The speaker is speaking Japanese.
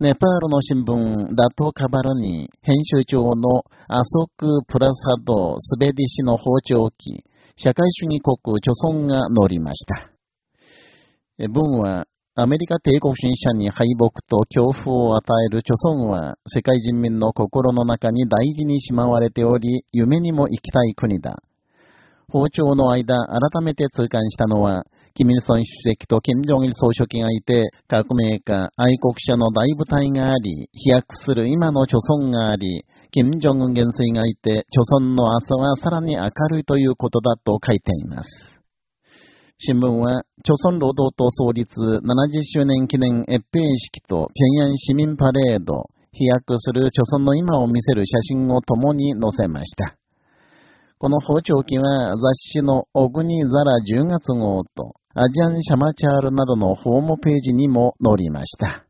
ネパールの新聞、ダトカバルに、編集長のアソク・プラサド・スベディ氏の包丁機、社会主義国、著村が載りました。文は、アメリカ帝国主義者に敗北と恐怖を与える著村は、世界人民の心の中に大事にしまわれており、夢にも行きたい国だ。包丁の間、改めて痛感したのは、キミルソン主席とキム・ジョンイル総書記がいて、革命家、愛国者の大部隊があり、飛躍する今の貯村があり、キム・ジョンウン元帥がいて、貯村の朝はさらに明るいということだと書いています。新聞は、朝鮮労働党創立70周年記念閲兵式と平壌市民パレード、飛躍する朝鮮の今を見せる写真を共に載せました。この包丁機は雑誌のオグニザラ10月号とアジアンシャマチャールなどのホームページにも載りました。